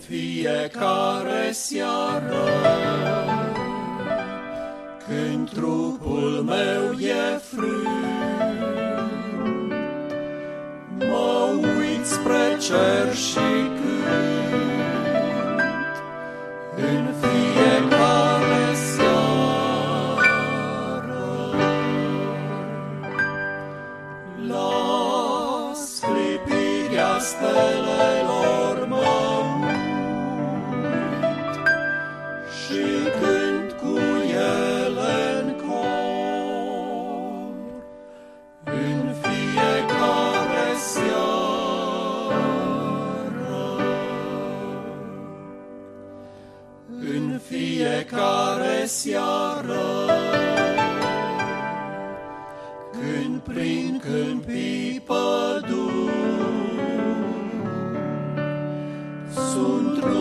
fiecare seară. Când trupul meu e frânt, mă uit spre cer și cânt în fiecare seară. La sclipirea stelelor În fiecare seară. Când prin câmpii păduri sunt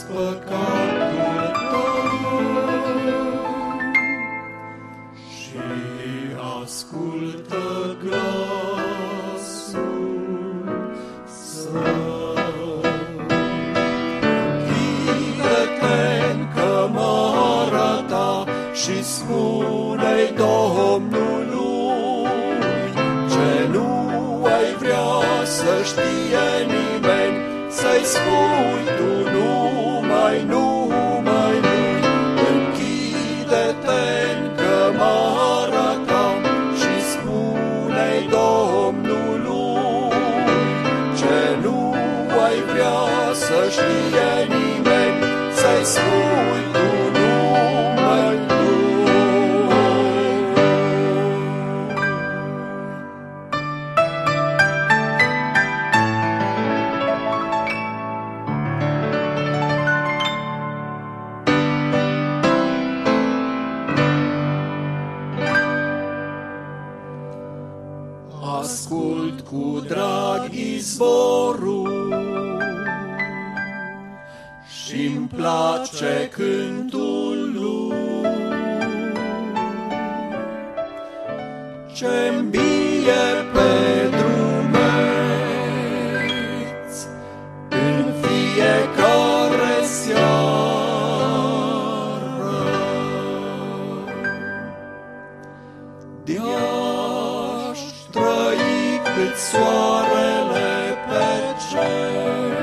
Plângeți azi păcatul tău și ascultă glasul său. Închide-te în cămara ta și spune-i Domnului ce nu ai vrea să știe nimeni, să-i spui tu numai, numai lui. Închide-te în cămara ta și spune-i Domnului ce nu ai vrea să știe cu drag izvorul și-mi place cântul cât soarele pe cer,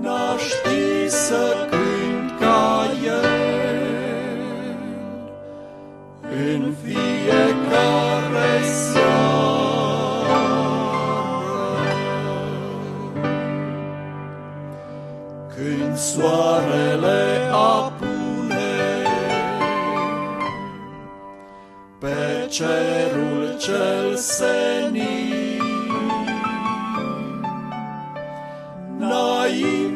N-aș ști să cânt ca el în fiecare seară. Când soarele apune pe cerul cel senin. Naiv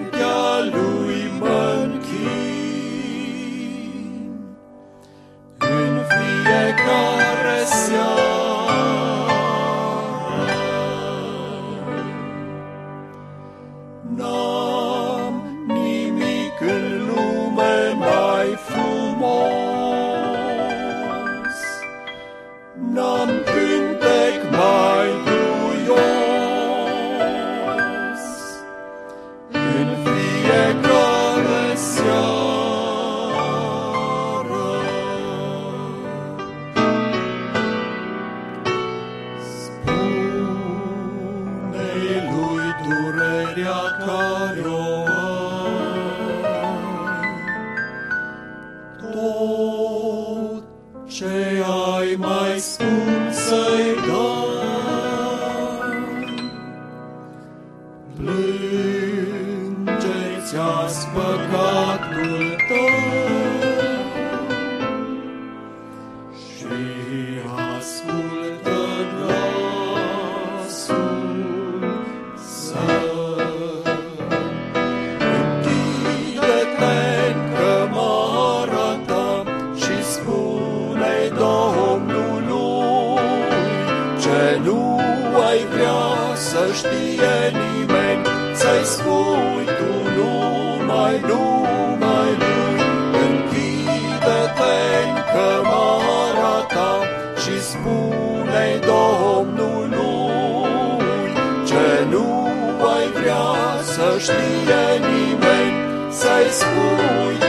Tot ce ai mai scump să-i dai, plângeți azi păcatul ai vrea să știe nimeni, să-i spui tu numai, numai lui. Închide-te în cămara ta și spune Domnului ce nu ai vrea să știe nimeni, să-i spui tu